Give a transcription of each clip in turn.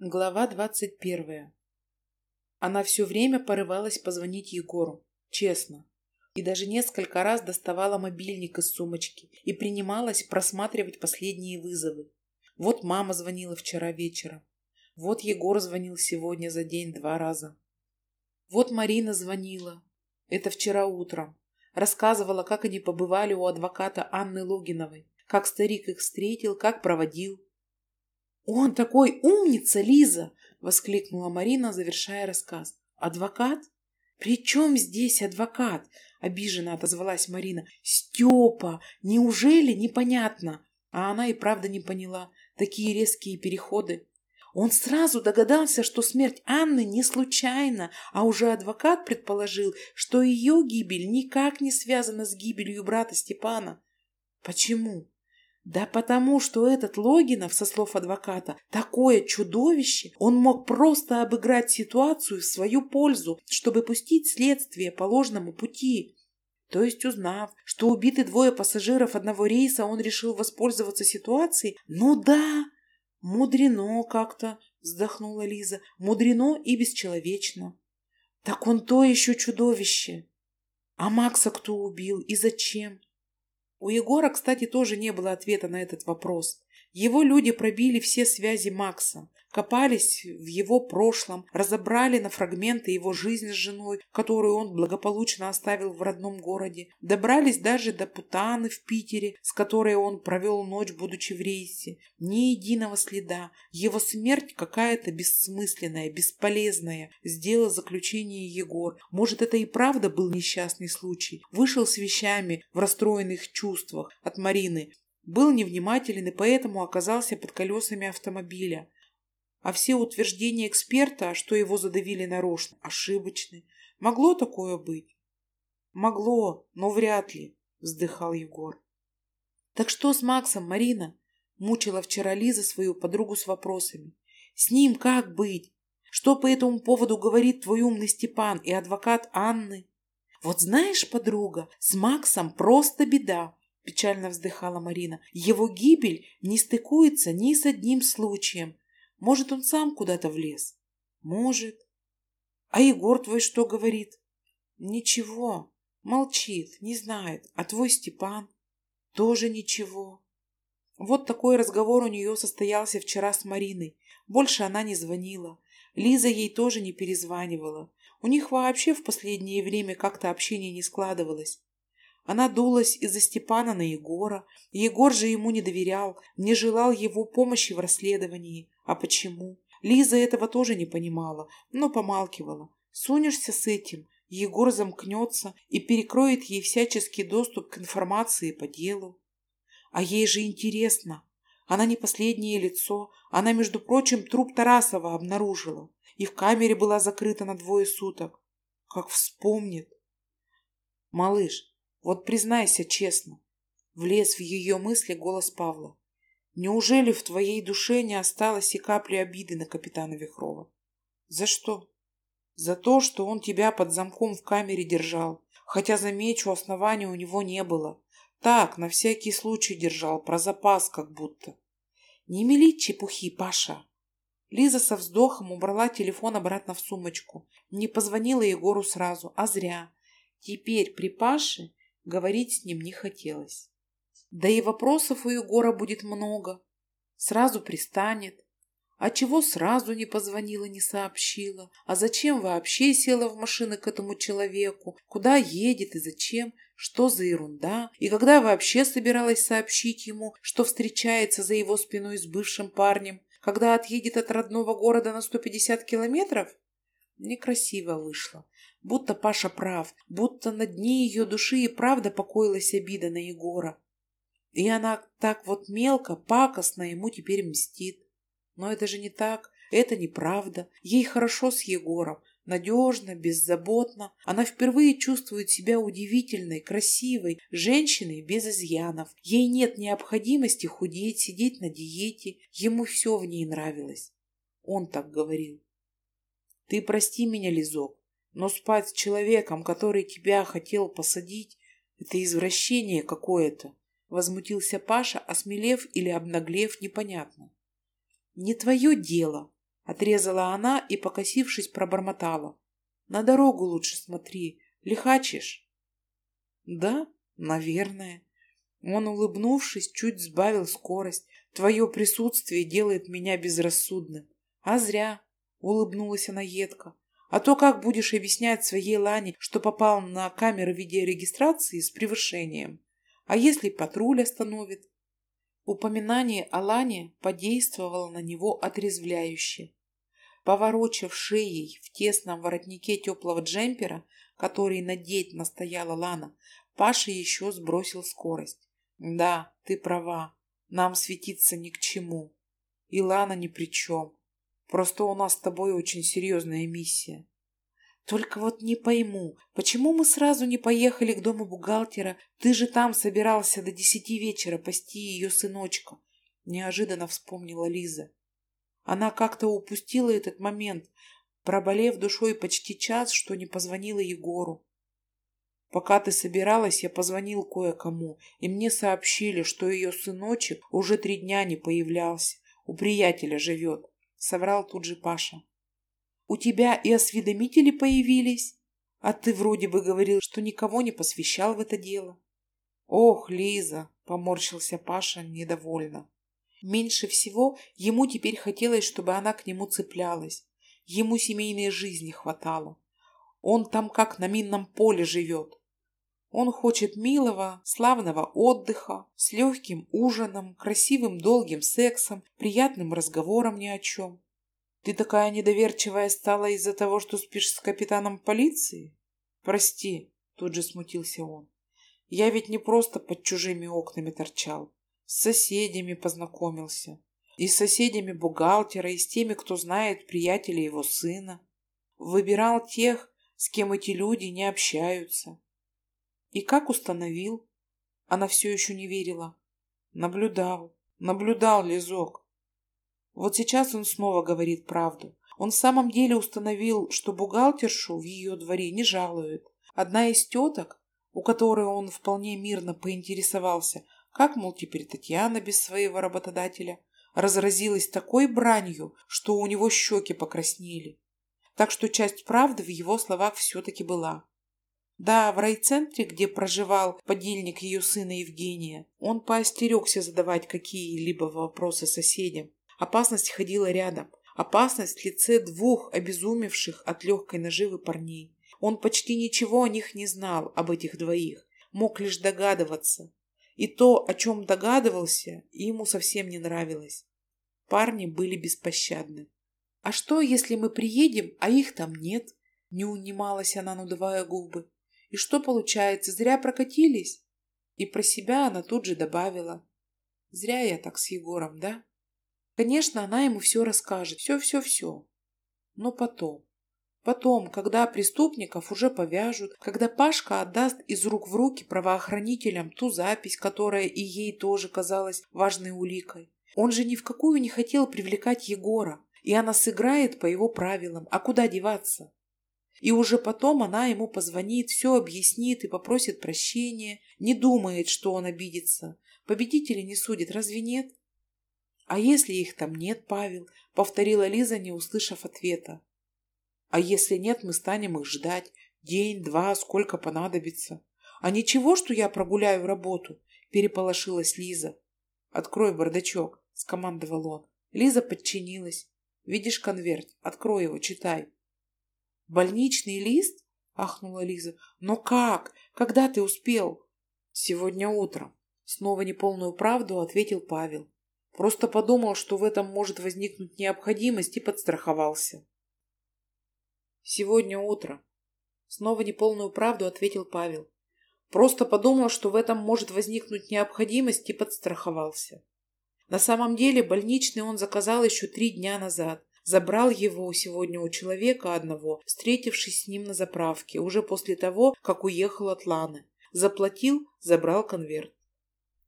Глава двадцать первая. Она все время порывалась позвонить Егору, честно, и даже несколько раз доставала мобильник из сумочки и принималась просматривать последние вызовы. Вот мама звонила вчера вечером, вот Егор звонил сегодня за день два раза. Вот Марина звонила, это вчера утром, рассказывала, как они побывали у адвоката Анны Логиновой, как старик их встретил, как проводил, «Он такой умница, Лиза!» — воскликнула Марина, завершая рассказ. «Адвокат? При чем здесь адвокат?» — обиженно отозвалась Марина. «Степа! Неужели непонятно?» А она и правда не поняла. Такие резкие переходы. Он сразу догадался, что смерть Анны не случайна, а уже адвокат предположил, что ее гибель никак не связана с гибелью брата Степана. Почему? Да потому, что этот Логинов, со слов адвоката, такое чудовище, он мог просто обыграть ситуацию в свою пользу, чтобы пустить следствие по ложному пути. То есть, узнав, что убиты двое пассажиров одного рейса, он решил воспользоваться ситуацией? Ну да, мудрено как-то, вздохнула Лиза, мудрено и бесчеловечно. Так он то еще чудовище. А Макса кто убил и зачем? У Егора, кстати, тоже не было ответа на этот вопрос. Его люди пробили все связи Макса, копались в его прошлом, разобрали на фрагменты его жизни с женой, которую он благополучно оставил в родном городе, добрались даже до Путаны в Питере, с которой он провел ночь, будучи в рейсе. Ни единого следа. Его смерть какая-то бессмысленная, бесполезная, сделал заключение Егор. Может, это и правда был несчастный случай. Вышел с вещами в расстроенных чувствах от Марины, был невнимателен и поэтому оказался под колесами автомобиля. А все утверждения эксперта, что его задавили нарочно, ошибочны. Могло такое быть? Могло, но вряд ли, вздыхал Егор. Так что с Максом, Марина? Мучила вчера Лиза свою подругу с вопросами. С ним как быть? Что по этому поводу говорит твой умный Степан и адвокат Анны? Вот знаешь, подруга, с Максом просто беда печально вздыхала Марина. Его гибель не стыкуется ни с одним случаем. Может, он сам куда-то влез? Может. А Егор твой что говорит? Ничего. Молчит, не знает. А твой Степан? Тоже ничего. Вот такой разговор у нее состоялся вчера с Мариной. Больше она не звонила. Лиза ей тоже не перезванивала. У них вообще в последнее время как-то общение не складывалось. Она дулась из-за Степана на Егора. Егор же ему не доверял, не желал его помощи в расследовании. А почему? Лиза этого тоже не понимала, но помалкивала. Сунешься с этим, Егор замкнется и перекроет ей всяческий доступ к информации по делу. А ей же интересно. Она не последнее лицо. Она, между прочим, труп Тарасова обнаружила. И в камере была закрыта на двое суток. Как вспомнит. Малыш, вот признайся честно, влез в ее мысли голос Павла. Неужели в твоей душе не осталось и капли обиды на капитана Вихрова? За что? За то, что он тебя под замком в камере держал, хотя, замечу, основания у него не было. Так, на всякий случай держал, про запас как будто. Не мели чепухи, Паша. Лиза со вздохом убрала телефон обратно в сумочку. Не позвонила Егору сразу, а зря. Теперь при Паше Говорить с ним не хотелось. Да и вопросов у Егора будет много. Сразу пристанет. А чего сразу не позвонила, не сообщила? А зачем вообще села в машину к этому человеку? Куда едет и зачем? Что за ерунда? И когда вообще собиралась сообщить ему, что встречается за его спиной с бывшим парнем? Когда отъедет от родного города на 150 километров? Некрасиво вышло. Будто Паша прав, будто на дне ее души и правда покоилась обида на Егора. И она так вот мелко, пакостно ему теперь мстит. Но это же не так, это неправда. Ей хорошо с Егором, надежно, беззаботно. Она впервые чувствует себя удивительной, красивой, женщиной без изъянов. Ей нет необходимости худеть, сидеть на диете. Ему все в ней нравилось. Он так говорил. Ты прости меня, Лизок, но спать с человеком, который тебя хотел посадить, это извращение какое-то. Возмутился Паша, осмелев или обнаглев, непонятно. Не твое дело, Отрезала она и, покосившись, пробормотала. На дорогу лучше смотри, лихачишь. Да, наверное. Он, улыбнувшись, чуть сбавил скорость. Твое присутствие делает меня безрассудным. А зря, улыбнулась она едко. А то как будешь объяснять своей Лане, что попал на камеру видеорегистрации с превышением? А если патруль остановит? Упоминание о Лане подействовало на него отрезвляюще. Поворочив шеей в тесном воротнике теплого джемпера, который надеть настояла Лана, Паша еще сбросил скорость. Да, ты права, нам светиться ни к чему. И Лана ни при чем. Просто у нас с тобой очень серьезная миссия. Только вот не пойму, почему мы сразу не поехали к дому бухгалтера? Ты же там собирался до десяти вечера пасти ее сыночка. Неожиданно вспомнила Лиза. Она как-то упустила этот момент, проболев душой почти час, что не позвонила Егору. Пока ты собиралась, я позвонил кое-кому, и мне сообщили, что ее сыночек уже три дня не появлялся, у приятеля живет. Соврал тут же Паша. У тебя и осведомители появились? А ты вроде бы говорил, что никого не посвящал в это дело. Ох, Лиза, поморщился Паша недовольно. Меньше всего ему теперь хотелось, чтобы она к нему цеплялась. Ему семейной жизни хватало. Он там как на минном поле живет. Он хочет милого, славного отдыха, с легким ужином, красивым долгим сексом, приятным разговором ни о чем. Ты такая недоверчивая стала из-за того, что спишь с капитаном полиции? Прости, тут же смутился он. Я ведь не просто под чужими окнами торчал. С соседями познакомился. И с соседями бухгалтера, и с теми, кто знает приятеля его сына. Выбирал тех, с кем эти люди не общаются. И как установил? Она все еще не верила. Наблюдал, наблюдал Лизок. Вот сейчас он снова говорит правду. Он в самом деле установил, что бухгалтершу в ее дворе не жалуют. Одна из теток, у которой он вполне мирно поинтересовался, как, мол, теперь Татьяна без своего работодателя, разразилась такой бранью, что у него щеки покраснели. Так что часть правды в его словах все-таки была. Да, в райцентре, где проживал подельник ее сына Евгения, он поостерегся задавать какие-либо вопросы соседям, Опасность ходила рядом. Опасность в лице двух обезумевших от легкой наживы парней. Он почти ничего о них не знал, об этих двоих. Мог лишь догадываться. И то, о чем догадывался, ему совсем не нравилось. Парни были беспощадны. «А что, если мы приедем, а их там нет?» Не унималась она, надувая губы. «И что получается, зря прокатились?» И про себя она тут же добавила. «Зря я так с Егором, да?» Конечно, она ему все расскажет, все-все-все. Но потом, потом, когда преступников уже повяжут, когда Пашка отдаст из рук в руки правоохранителям ту запись, которая и ей тоже казалась важной уликой. Он же ни в какую не хотел привлекать Егора, и она сыграет по его правилам, а куда деваться? И уже потом она ему позвонит, все объяснит и попросит прощения, не думает, что он обидится. Победители не судят, разве нет? «А если их там нет, Павел?» — повторила Лиза, не услышав ответа. «А если нет, мы станем их ждать. День, два, сколько понадобится. А ничего, что я прогуляю работу?» — переполошилась Лиза. «Открой бардачок», — скомандовал он. Лиза подчинилась. «Видишь конверт? Открой его, читай». «Больничный лист?» — ахнула Лиза. «Но как? Когда ты успел?» «Сегодня утром». Снова неполную правду ответил Павел. Просто подумал, что в этом может возникнуть необходимость и подстраховался. Сегодня утро. Снова неполную правду ответил Павел. Просто подумал, что в этом может возникнуть необходимость и подстраховался. На самом деле больничный он заказал еще три дня назад. Забрал его сегодня у человека одного, встретившись с ним на заправке, уже после того, как уехал от Ланы. Заплатил, забрал конверт.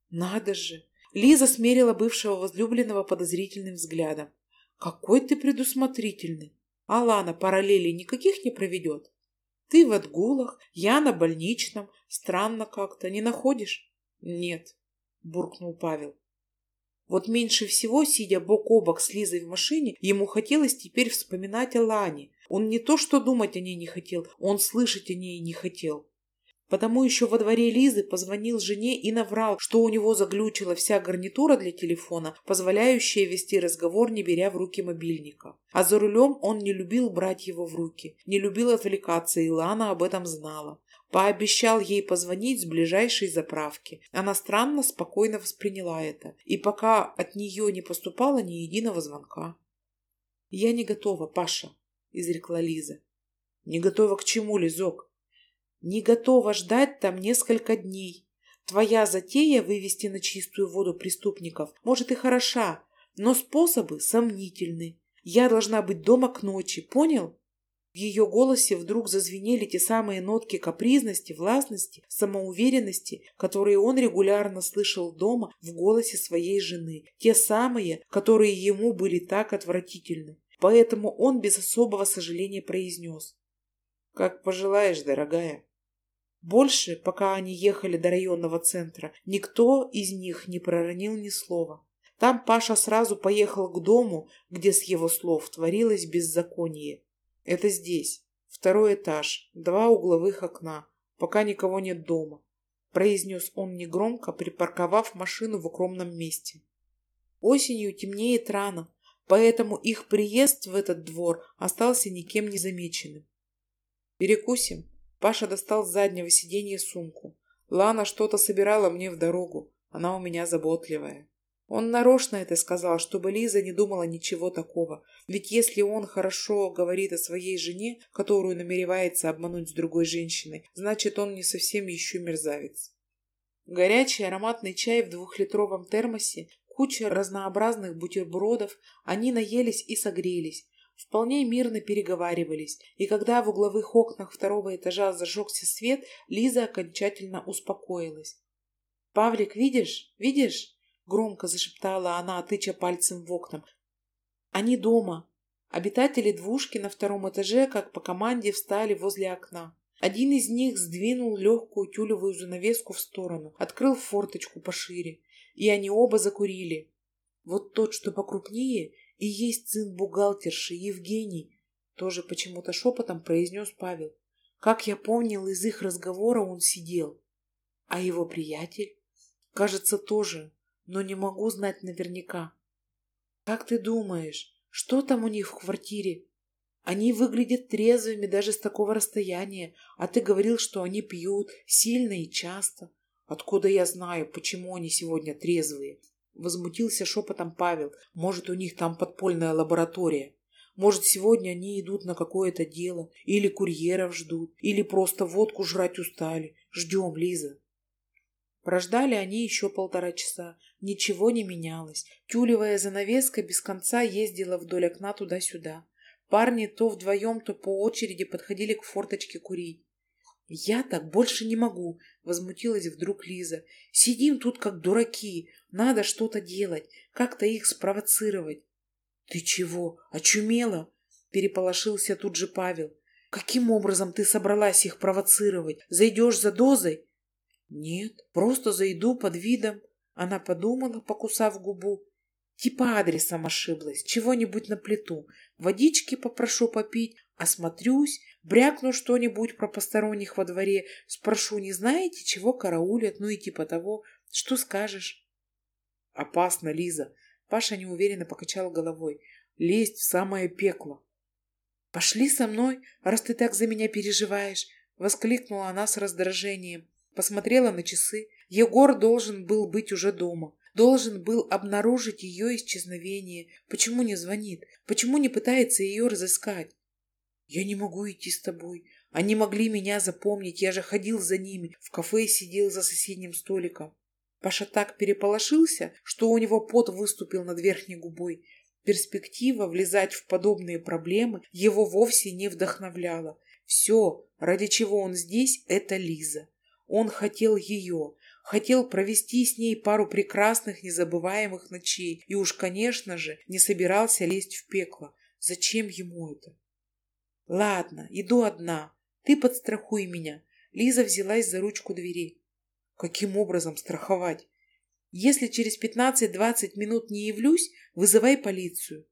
Надо же! Лиза смерила бывшего возлюбленного подозрительным взглядом. «Какой ты предусмотрительный! Алана параллелей никаких не проведет. Ты в отгулах, я на больничном. Странно как-то, не находишь?» «Нет», — буркнул Павел. Вот меньше всего, сидя бок о бок с Лизой в машине, ему хотелось теперь вспоминать о Лане. Он не то что думать о ней не хотел, он слышать о ней не хотел. Потому еще во дворе Лизы позвонил жене и наврал, что у него заглючила вся гарнитура для телефона, позволяющая вести разговор, не беря в руки мобильника. А за рулем он не любил брать его в руки, не любил отвлекаться, и Лана об этом знала. Пообещал ей позвонить с ближайшей заправки. Она странно спокойно восприняла это, и пока от нее не поступало ни единого звонка. «Я не готова, Паша», — изрекла Лиза. «Не готова к чему, Лизок?» Не готова ждать там несколько дней. Твоя затея вывести на чистую воду преступников может и хороша, но способы сомнительны. Я должна быть дома к ночи, понял? В ее голосе вдруг зазвенели те самые нотки капризности, властности, самоуверенности, которые он регулярно слышал дома в голосе своей жены. Те самые, которые ему были так отвратительны. Поэтому он без особого сожаления произнес. «Как пожелаешь, дорогая». Больше, пока они ехали до районного центра, никто из них не проронил ни слова. Там Паша сразу поехал к дому, где с его слов творилось беззаконие. Это здесь. Второй этаж, два угловых окна, пока никого нет дома, произнес он негромко, припарковав машину в укромном месте. Осенью темнеет рано, поэтому их приезд в этот двор остался никем не замеченным. «Перекусим?» Паша достал с заднего сиденья сумку. Лана что-то собирала мне в дорогу. Она у меня заботливая. Он нарочно это сказал, чтобы Лиза не думала ничего такого. Ведь если он хорошо говорит о своей жене, которую намеревается обмануть с другой женщиной, значит, он не совсем еще мерзавец. Горячий ароматный чай в двухлитровом термосе, куча разнообразных бутербродов, они наелись и согрелись, вполне мирно переговаривались, и когда в угловых окнах второго этажа зажегся свет, Лиза окончательно успокоилась. «Павлик, видишь? Видишь?» — громко зашептала она, тыча пальцем в окна. «Они дома». Обитатели двушки на втором этаже, как по команде, встали возле окна. Один из них сдвинул легкую тюлевую занавеску в сторону, открыл форточку пошире, и они оба закурили. Вот тот, что покрупнее, и есть сын бухгалтерши Евгений, тоже почему-то шепотом произнес Павел. Как я помнил, из их разговора он сидел. А его приятель? Кажется, тоже, но не могу знать наверняка. Как ты думаешь, что там у них в квартире? Они выглядят трезвыми даже с такого расстояния, а ты говорил, что они пьют сильно и часто. Откуда я знаю, почему они сегодня трезвые? Возмутился шепотом Павел. Может, у них там подпольная лаборатория. Может, сегодня они идут на какое-то дело, или курьеров ждут, или просто водку жрать устали. Ждем, Лиза. Прождали они еще полтора часа. Ничего не менялось. Тюлевая занавеска без конца ездила вдоль окна туда-сюда. Парни то вдвоем, то по очереди подходили к форточке курить. «Я так больше не могу», — возмутилась вдруг Лиза. «Сидим тут как дураки. Надо что-то делать, как-то их спровоцировать». «Ты чего, очумела?» — переполошился тут же Павел. «Каким образом ты собралась их провоцировать? Зайдешь за дозой?» «Нет, просто зайду под видом». Она подумала, покусав губу. Типа адресом ошиблась, чего-нибудь на плиту. Водички попрошу попить, осмотрюсь, брякну что-нибудь про посторонних во дворе, спрошу, не знаете, чего караулят, ну и типа того. Что скажешь? Опасно, Лиза. Паша неуверенно покачал головой. Лезть в самое пекло. Пошли со мной, раз ты так за меня переживаешь, воскликнула она с раздражением. Посмотрела на часы. Егор должен был быть уже дома. Должен был обнаружить ее исчезновение. Почему не звонит? Почему не пытается ее разыскать? Я не могу идти с тобой. Они могли меня запомнить. Я же ходил за ними. В кафе сидел за соседним столиком. Паша так переполошился, что у него пот выступил над верхней губой. Перспектива влезать в подобные проблемы его вовсе не вдохновляла. Все, ради чего он здесь, это Лиза. Он хотел ее, хотел провести с ней пару прекрасных, незабываемых ночей и уж, конечно же, не собирался лезть в пекло. Зачем ему это? Ладно, иду одна. Ты подстрахуй меня. Лиза взялась за ручку двери. Каким образом страховать? Если через 15-20 минут не явлюсь, вызывай полицию.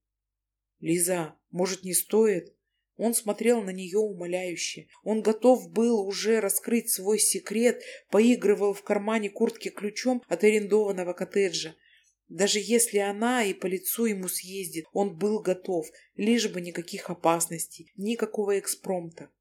Лиза, может, не стоит? Он смотрел на нее умоляюще. Он готов был уже раскрыть свой секрет, поигрывал в кармане куртки ключом от арендованного коттеджа. Даже если она и по лицу ему съездит, он был готов, лишь бы никаких опасностей, никакого экспромта.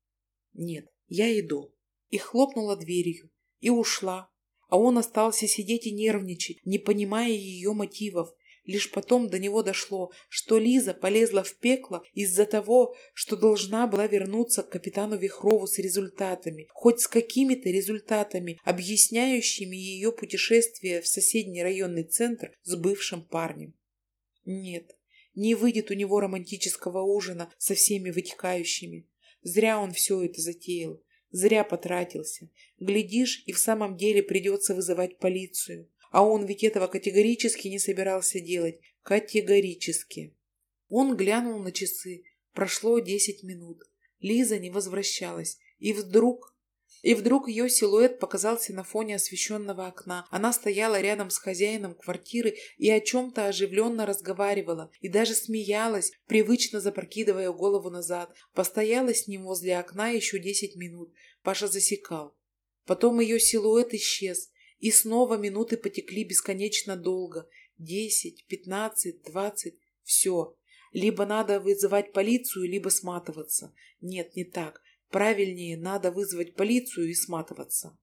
Нет, я иду. И хлопнула дверью, и ушла. А он остался сидеть и нервничать, не понимая ее мотивов. Лишь потом до него дошло, что Лиза полезла в пекло из-за того, что должна была вернуться к капитану Вихрову с результатами, хоть с какими-то результатами, объясняющими ее путешествие в соседний районный центр с бывшим парнем. Нет, не выйдет у него романтического ужина со всеми вытекающими. Зря он все это затеял, зря потратился. Глядишь, и в самом деле придется вызывать полицию. А он ведь этого категорически не собирался делать. Категорически. Он глянул на часы. Прошло десять минут. Лиза не возвращалась. И вдруг... И вдруг ее силуэт показался на фоне освещенного окна. Она стояла рядом с хозяином квартиры и о чем-то оживленно разговаривала, и даже смеялась, привычно запрокидывая голову назад. Постояла с ним возле окна еще десять минут. Паша засекал. Потом ее силуэт исчез, и снова минуты потекли бесконечно долго. Десять, пятнадцать, двадцать. Все. Либо надо вызывать полицию, либо сматываться. Нет, не так. Правильнее, надо вызвать полицию и сматываться.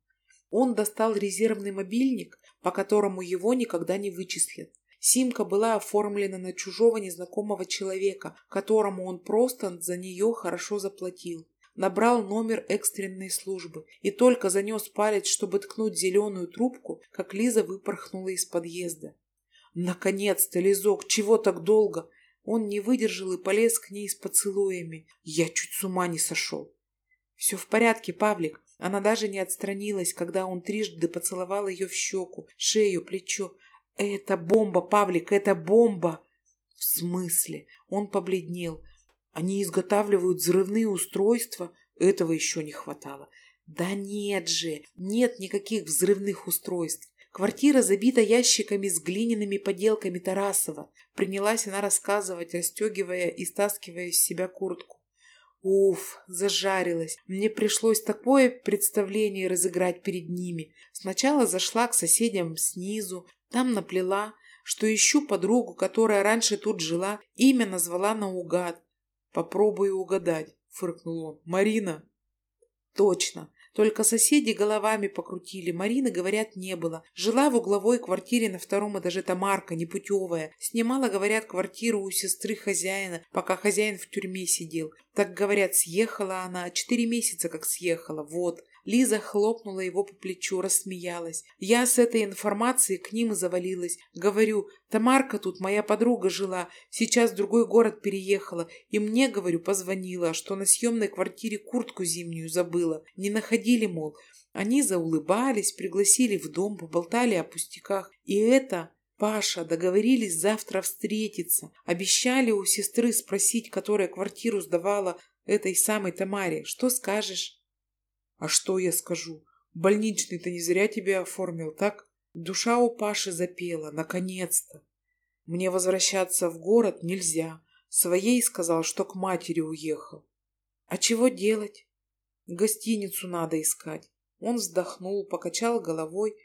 Он достал резервный мобильник, по которому его никогда не вычислят. Симка была оформлена на чужого незнакомого человека, которому он просто за нее хорошо заплатил набрал номер экстренной службы и только занес палец, чтобы ткнуть зеленую трубку, как Лиза выпорхнула из подъезда. «Наконец-то, Лизок, чего так долго?» Он не выдержал и полез к ней с поцелуями. Я чуть с ума не сошел. «Все в порядке, Павлик». Она даже не отстранилась, когда он трижды поцеловал ее в щеку, шею, плечо. «Это бомба, Павлик, это бомба!» «В смысле?» Он побледнел. Они изготавливают взрывные устройства. Этого еще не хватало. Да нет же, нет никаких взрывных устройств. Квартира забита ящиками с глиняными поделками Тарасова. Принялась она рассказывать, расстегивая и стаскивая из себя куртку. Уф, зажарилась. Мне пришлось такое представление разыграть перед ними. Сначала зашла к соседям снизу, там наплела, что ищу подругу, которая раньше тут жила, имя назвала наугад. Попробую угадать, фыркнул он. Марина? Точно. Только соседи головами покрутили. Марины, говорят, не было. Жила в угловой квартире на втором этаже Тамарка, непутевая. Снимала, говорят, квартиру у сестры хозяина, пока хозяин в тюрьме сидел. Так, говорят, съехала она. Четыре месяца как съехала. Вот. Лиза хлопнула его по плечу, рассмеялась. Я с этой информацией к ним завалилась. Говорю, Тамарка тут, моя подруга жила, сейчас в другой город переехала. И мне, говорю, позвонила, что на съемной квартире куртку зимнюю забыла. Не находили, мол. Они заулыбались, пригласили в дом, поболтали о пустяках. И это... Паша, договорились завтра встретиться. Обещали у сестры спросить, которая квартиру сдавала этой самой Тамаре. Что скажешь? А что я скажу? Больничный-то не зря тебя оформил, так? Душа у Паши запела, наконец-то. Мне возвращаться в город нельзя. Своей сказал, что к матери уехал. А чего делать? Гостиницу надо искать. Он вздохнул, покачал головой.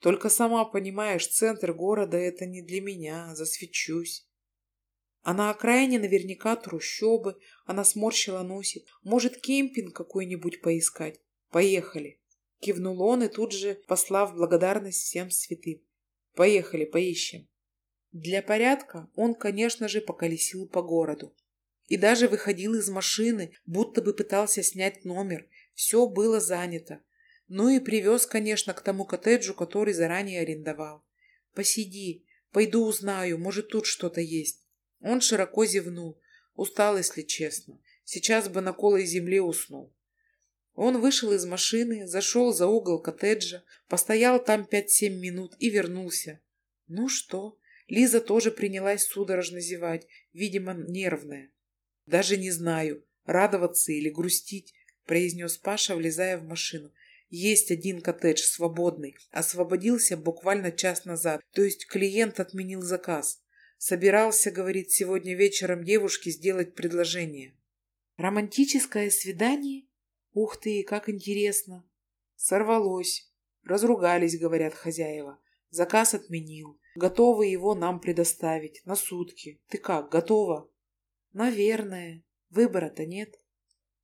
Только сама понимаешь, центр города — это не для меня, засвечусь. А на окраине наверняка трущобы. Она сморщила носик. Может, кемпинг какой-нибудь поискать? Поехали. Кивнул он и тут же, послав благодарность всем святым. Поехали, поищем. Для порядка он, конечно же, поколесил по городу. И даже выходил из машины, будто бы пытался снять номер. Все было занято. Ну и привез, конечно, к тому коттеджу, который заранее арендовал. «Посиди, пойду узнаю, может, тут что-то есть». Он широко зевнул. Устал, если честно. Сейчас бы на колой земле уснул. Он вышел из машины, зашел за угол коттеджа, постоял там пять-семь минут и вернулся. Ну что? Лиза тоже принялась судорожно зевать, видимо, нервная. Даже не знаю, радоваться или грустить, произнес Паша, влезая в машину. Есть один коттедж свободный. Освободился буквально час назад. То есть клиент отменил заказ. Собирался, говорит, сегодня вечером девушке сделать предложение. Романтическое свидание? Ух ты, как интересно. Сорвалось. Разругались, говорят хозяева. Заказ отменил. Готовы его нам предоставить. На сутки. Ты как, готова? Наверное. Выбора-то нет.